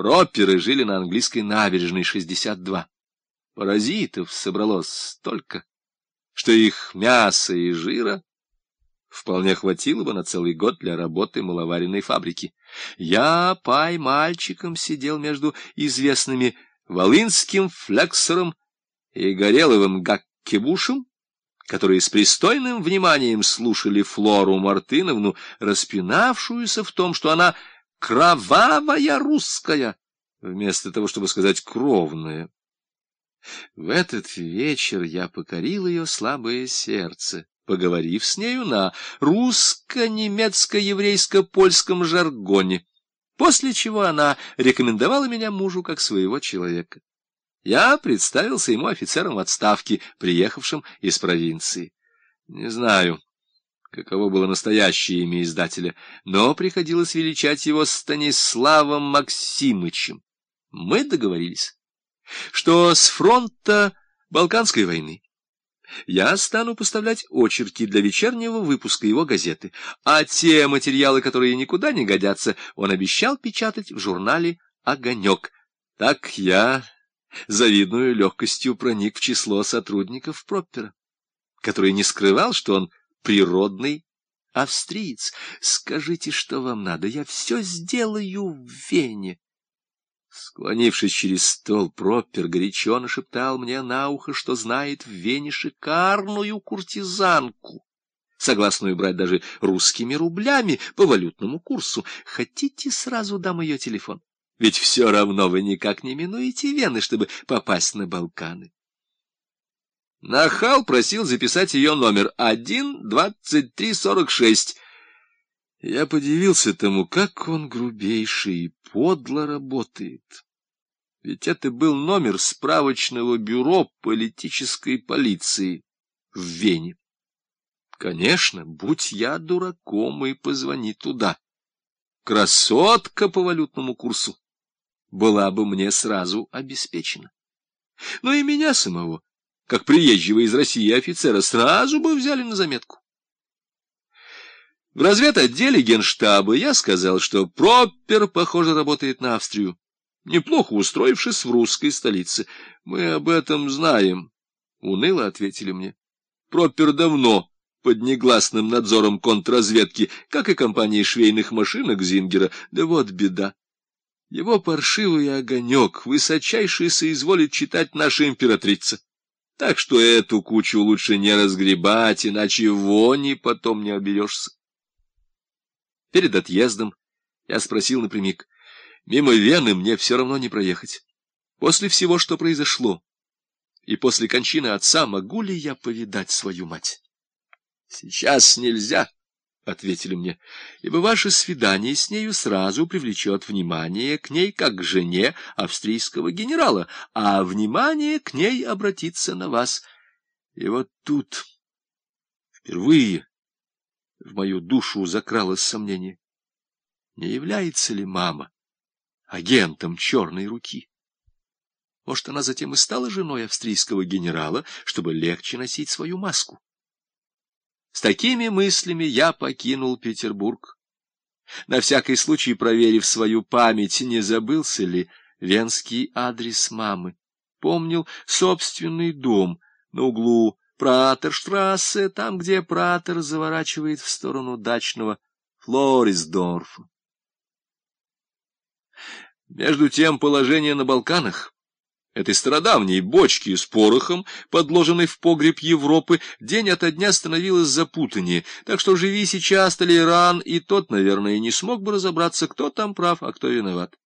Проперы жили на английской набережной 62. Паразитов собралось столько, что их мяса и жира вполне хватило бы на целый год для работы маловаренной фабрики. Я пай мальчиком сидел между известными Волынским флексором и Гореловым Гаккебушем, которые с пристойным вниманием слушали Флору Мартыновну, распинавшуюся в том, что она кровавая русская, вместо того, чтобы сказать кровная. В этот вечер я покорил ее слабое сердце, поговорив с нею на русско-немецко-еврейско-польском жаргоне, после чего она рекомендовала меня мужу как своего человека. Я представился ему офицером отставки, приехавшим из провинции. Не знаю, каково было настоящее имя издателя, но приходилось величать его Станиславом Максимычем. Мы договорились, что с фронта Балканской войны я стану поставлять очерки для вечернего выпуска его газеты, а те материалы, которые никуда не годятся, он обещал печатать в журнале «Огонек». Так я завидную легкостью проник в число сотрудников Проппера, который не скрывал, что он природный австриец. Скажите, что вам надо, я все сделаю в Вене. Склонившись через стол, Проппер горячо нашептал мне на ухо, что знает в Вене шикарную куртизанку, согласную брать даже русскими рублями по валютному курсу. Хотите, сразу дам ее телефон? Ведь все равно вы никак не минуете Вены, чтобы попасть на Балканы. Нахал просил записать ее номер один двадцать три сорок шесть. Я подивился тому, как он грубейший и подло работает. Ведь это был номер справочного бюро политической полиции в Вене. Конечно, будь я дураком, и позвони туда. Красотка по валютному курсу была бы мне сразу обеспечена. Но и меня самого, как приезжего из России офицера, сразу бы взяли на заметку. В разведотделе генштаба я сказал, что Проппер, похоже, работает на Австрию, неплохо устроившись в русской столице. Мы об этом знаем, — уныло ответили мне. Проппер давно под негласным надзором контрразведки, как и компании швейных машинок Зингера. Да вот беда. Его паршивый огонек высочайший соизволит читать наша императрица. Так что эту кучу лучше не разгребать, иначе вони потом не оберешься. Перед отъездом я спросил напрямик, мимо Вены мне все равно не проехать. После всего, что произошло, и после кончины отца, могу ли я повидать свою мать? Сейчас нельзя. — ответили мне, — ибо ваше свидание с нею сразу привлечет внимание к ней как к жене австрийского генерала, а внимание к ней обратится на вас. И вот тут впервые в мою душу закралось сомнение. Не является ли мама агентом черной руки? Может, она затем и стала женой австрийского генерала, чтобы легче носить свою маску? С такими мыслями я покинул Петербург. На всякий случай проверив свою память, не забылся ли венский адрес мамы. Помнил собственный дом на углу Пратерштрассе, там, где Пратер заворачивает в сторону дачного Флорисдорфа. Между тем положение на Балканах этой стародавней бочки с порохом, подложенной в погреб Европы, день ото дня становилось запутаннее, так что живи сейчас Толеран, и тот, наверное, не смог бы разобраться, кто там прав, а кто виноват.